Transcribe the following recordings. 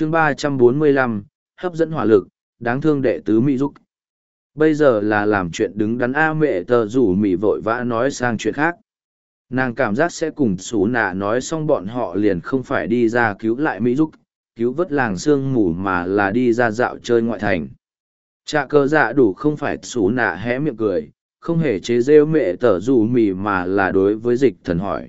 chương ba trăm bốn mươi lăm hấp dẫn hỏa lực, đáng thương đệ tứ Mỹ giúp. Bây giờ là làm chuyện đứng đắn A mẹ tờ rủ Mỹ vội vã nói sang chuyện khác. Nàng cảm giác sẽ cùng xú nạ nói xong bọn họ liền không phải đi ra cứu lại Mỹ giúp, cứu vớt làng sương mù mà là đi ra dạo chơi ngoại thành. Trạ cơ dạ đủ không phải xú nạ hé miệng cười, không hề chế rêu mẹ tờ rủ Mỹ mà là đối với dịch thần hỏi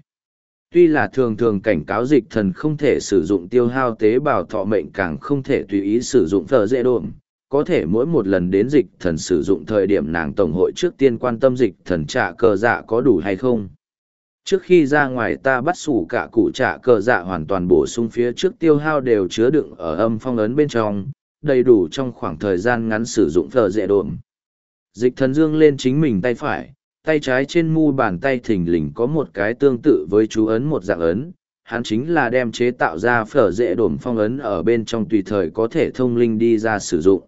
tuy là thường thường cảnh cáo dịch thần không thể sử dụng tiêu hao tế bào thọ mệnh càng không thể tùy ý sử dụng thờ dễ độm có thể mỗi một lần đến dịch thần sử dụng thời điểm nàng tổng hội trước tiên quan tâm dịch thần trả cờ dạ có đủ hay không. Trước khi ra ngoài ta bắt sủ cả cụ trả cờ dạ hoàn toàn bổ sung phía trước tiêu hao đều chứa đựng ở âm phong ấn bên trong, đầy đủ trong khoảng thời gian ngắn sử dụng thờ dễ độm dịch thần dương lên chính mình tay phải tay trái trên mu bàn tay thình lình có một cái tương tự với chú ấn một dạng ấn, hắn chính là đem chế tạo ra phở dễ đổm phong ấn ở bên trong tùy thời có thể thông linh đi ra sử dụng.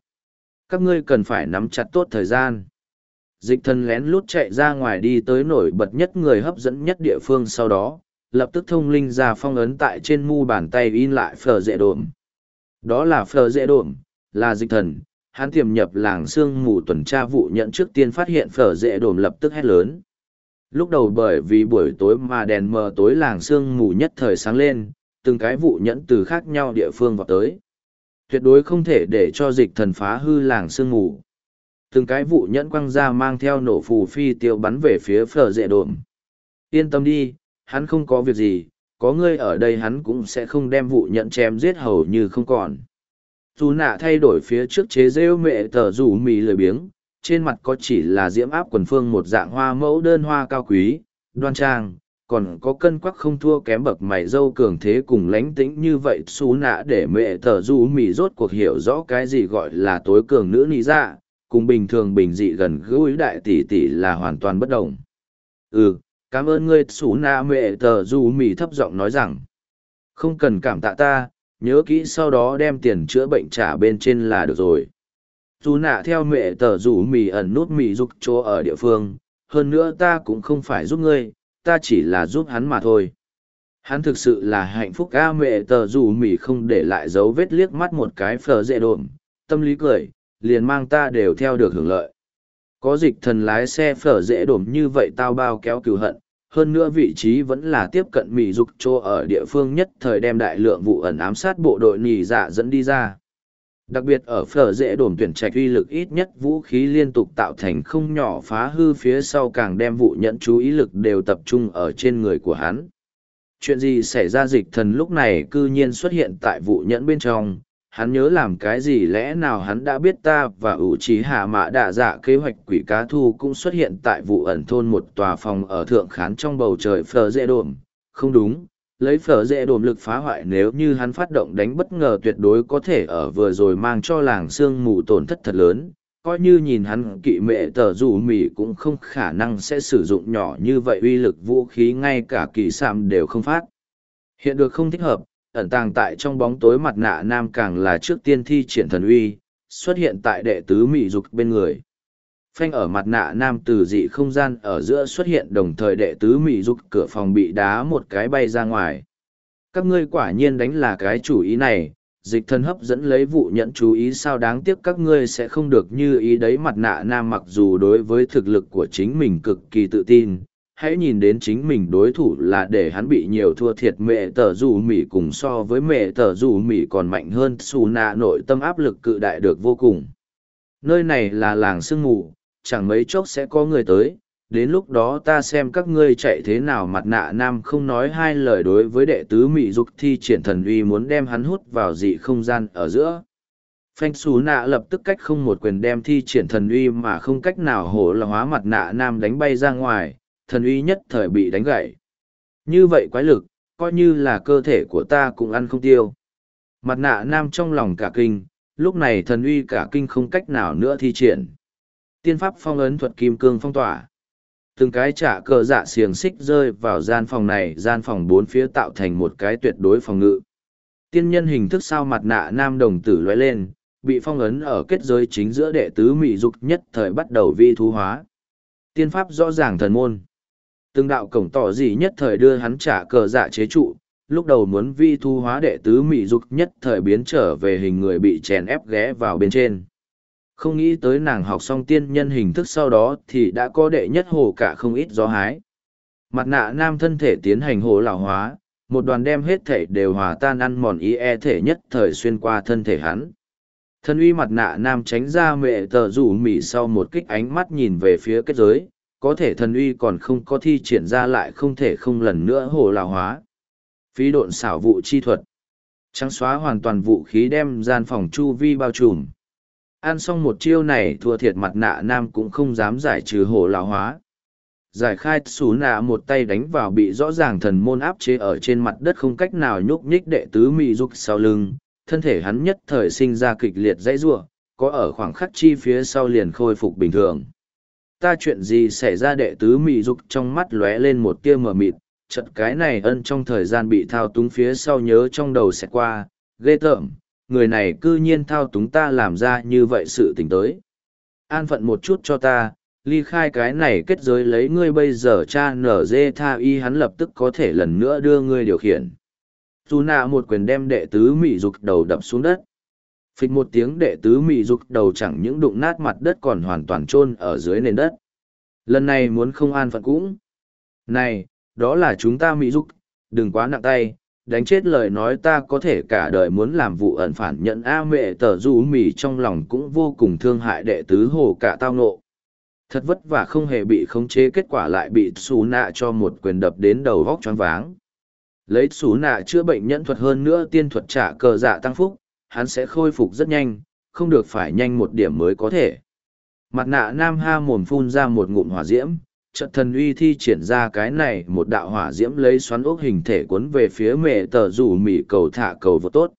Các ngươi cần phải nắm chặt tốt thời gian. Dịch thần lén lút chạy ra ngoài đi tới nổi bật nhất người hấp dẫn nhất địa phương sau đó, lập tức thông linh ra phong ấn tại trên mu bàn tay in lại phở dễ đổm. Đó là phở dễ đổm, là dịch thần hắn tiềm nhập làng sương mù tuần tra vụ nhận trước tiên phát hiện phở dễ đồm lập tức hét lớn. Lúc đầu bởi vì buổi tối mà đèn mờ tối làng sương mù nhất thời sáng lên, từng cái vụ nhẫn từ khác nhau địa phương vào tới. Tuyệt đối không thể để cho dịch thần phá hư làng sương mù. Từng cái vụ nhẫn quăng ra mang theo nổ phù phi tiêu bắn về phía phở dễ đồm. Yên tâm đi, hắn không có việc gì, có ngươi ở đây hắn cũng sẽ không đem vụ nhẫn chém giết hầu như không còn dù nạ thay đổi phía trước chế rêu mẹ tờ rủ mì lười biếng, trên mặt có chỉ là diễm áp quần phương một dạng hoa mẫu đơn hoa cao quý, đoan trang, còn có cân quắc không thua kém bậc mày dâu cường thế cùng lánh tĩnh như vậy. Xú nạ để mẹ tờ du mì rốt cuộc hiểu rõ cái gì gọi là tối cường nữ nị dạ cùng bình thường bình dị gần gũi đại tỷ tỷ là hoàn toàn bất đồng. Ừ cảm ơn ngươi, xú nạ mẹ tờ du mì thấp giọng nói rằng, không cần cảm tạ ta nhớ kỹ sau đó đem tiền chữa bệnh trả bên trên là được rồi. Dù nạ theo mẹ tờ rủ mì ẩn nút mì giúp chỗ ở địa phương, hơn nữa ta cũng không phải giúp ngươi, ta chỉ là giúp hắn mà thôi. Hắn thực sự là hạnh phúc a, mẹ tờ rủ mì không để lại dấu vết liếc mắt một cái phờ dễ đồn tâm lý cười, liền mang ta đều theo được hưởng lợi. Có dịch thần lái xe phở dễ đổm như vậy tao bao kéo cừu hận hơn nữa vị trí vẫn là tiếp cận mỹ dục chỗ ở địa phương nhất thời đem đại lượng vụ ẩn ám sát bộ đội nhì dạ dẫn đi ra. Đặc biệt ở phở dễ đồn tuyển trạch uy lực ít nhất vũ khí liên tục tạo thành không nhỏ phá hư phía sau càng đem vụ nhận chú ý lực đều tập trung ở trên người của hắn. Chuyện gì xảy ra dịch thần lúc này c ư nhiên xuất hiện tại vụ nhẫn bên trong hắn nhớ làm cái gì lẽ nào hắn đã biết ta và ủ trí hạ mã đạ dạ kế hoạch quỷ cá thu cũng xuất hiện tại vụ ẩn thôn một tòa phòng ở thượng khán trong bầu trời phờ dễ đồm. Không đúng, lấy phở dễ đồm lực phá hoại nếu như hắn phát động đánh bất ngờ tuyệt đối có thể ở vừa rồi mang cho làng sương mù tổn thất thật lớn. Coi như nhìn hắn kỵ mệ tờ rủ mì cũng không khả năng sẽ sử dụng nhỏ như vậy uy lực vũ khí ngay cả kỳ sạm đều không phát. Hiện được không thích hợp ẩn tàng tại trong bóng tối mặt nạ nam càng là trước tiên thi triển thần uy, xuất hiện tại đệ tứ mỹ dục bên người. Phanh ở mặt nạ nam từ dị không gian ở giữa xuất hiện đồng thời đệ tứ mỹ dục cửa phòng bị đá một cái bay ra ngoài. Các ngươi quả nhiên đánh là cái chủ ý này, dịch thân hấp dẫn lấy vụ nhận chú ý sao đáng tiếc các ngươi sẽ không được như ý đấy mặt nạ nam mặc dù đối với thực lực của chính mình cực kỳ tự tin hãy nhìn đến chính mình đối thủ là để hắn bị nhiều thua thiệt mẹ tờ dù mỉ cùng so với mẹ tờ dù mỉ còn mạnh hơn xù nạ nội tâm áp lực cự đại được vô cùng. Nơi này là làng sương mù, chẳng mấy chốc sẽ có người tới, đến lúc đó ta xem các ngươi chạy thế nào mặt nạ nam không nói hai lời đối với đệ tứ mỹ dục thi triển thần uy muốn đem hắn hút vào dị không gian ở giữa. Phanh xù nạ lập tức cách không một quyền đem thi triển thần uy mà không cách nào hổ là hóa mặt nạ nam đánh bay ra ngoài thần uy nhất thời bị đánh gãy. Như vậy quái lực, coi như là cơ thể của ta cũng ăn không tiêu. Mặt nạ nam trong lòng cả kinh, lúc này thần uy cả kinh không cách nào nữa thi triển. Tiên pháp phong ấn thuật kim cương phong tỏa. Từng cái trả cờ dạ xiềng xích rơi vào gian phòng này, gian phòng bốn phía tạo thành một cái tuyệt đối phòng ngự. Tiên nhân hình thức sao mặt nạ nam đồng tử lóe lên, bị phong ấn ở kết giới chính giữa đệ tứ mỹ dục nhất thời bắt đầu vi thú hóa. Tiên pháp rõ ràng thần môn từng đạo cổng tỏ gì nhất thời đưa hắn trả cờ dạ chế trụ, lúc đầu muốn vi thu hóa đệ tứ mỹ dục nhất thời biến trở về hình người bị chèn ép ghé vào bên trên. Không nghĩ tới nàng học xong tiên nhân hình thức sau đó thì đã có đệ nhất hồ cả không ít gió hái. Mặt nạ nam thân thể tiến hành hồ lão hóa một đoàn đem hết thể đều hòa tan ăn mòn ý e thể nhất thời xuyên qua thân thể hắn. Thân uy mặt nạ nam tránh ra mẹ tờ rủ mỉ sau một kích ánh mắt nhìn về phía kết giới có thể thần uy còn không có thi triển ra lại không thể không lần nữa hồ lão hóa. Phí độn xảo vụ chi thuật. Trắng xóa hoàn toàn vũ khí đem gian phòng chu vi bao trùm. Ăn xong một chiêu này thua thiệt mặt nạ nam cũng không dám giải trừ hồ lão hóa. Giải khai xú nạ một tay đánh vào bị rõ ràng thần môn áp chế ở trên mặt đất không cách nào nhúc nhích đệ tứ mị dục sau lưng. Thân thể hắn nhất thời sinh ra kịch liệt dãy giụa có ở khoảng khắc chi phía sau liền khôi phục bình thường ta chuyện gì xảy ra đệ tứ mị dục trong mắt lóe lên một tia mờ mịt chật cái này ân trong thời gian bị thao túng phía sau nhớ trong đầu sẽ qua, ghê tởm, người này c ư nhiên thao túng ta làm ra như vậy sự t ì n h tới. An phận một chút cho ta, ly khai cái này kết giới lấy ngươi bây giờ cha nở dê tha y hắn lập tức có thể lần nữa đưa ngươi điều khiển. Dù nạ một quyền đem đệ tứ mị dục đầu đập xuống đất phịch một tiếng đệ tứ mị dục đầu chẳng những đụng nát mặt đất còn hoàn toàn chôn ở dưới nền đất lần này muốn không an phận cũng này đó là chúng ta mị dục, đừng quá nặng tay, đánh chết lời nói ta có thể cả đời muốn làm vụ ẩn phản nhận A mẹ tờ dù mì trong lòng cũng vô cùng thương hại đệ tứ hồ cả tao nộ. Thật vất vả không hề bị khống chế kết quả lại bị xù nạ cho một quyền đập đến đầu vóc choáng váng. Lấy xù nạ chữa bệnh nhẫn thuật hơn nữa tiên thuật trả cờ dạ tăng phúc, hắn sẽ khôi phục rất nhanh, không được phải nhanh một điểm mới có thể. Mặt nạ nam ha mồm phun ra một ngụm hỏa diễm, trận thần uy thi triển ra cái này một đạo hỏa diễm lấy xoắn ốc hình thể cuốn về phía mẹ tờ rủ mỉ cầu thả cầu vô tốt